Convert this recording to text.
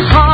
heart.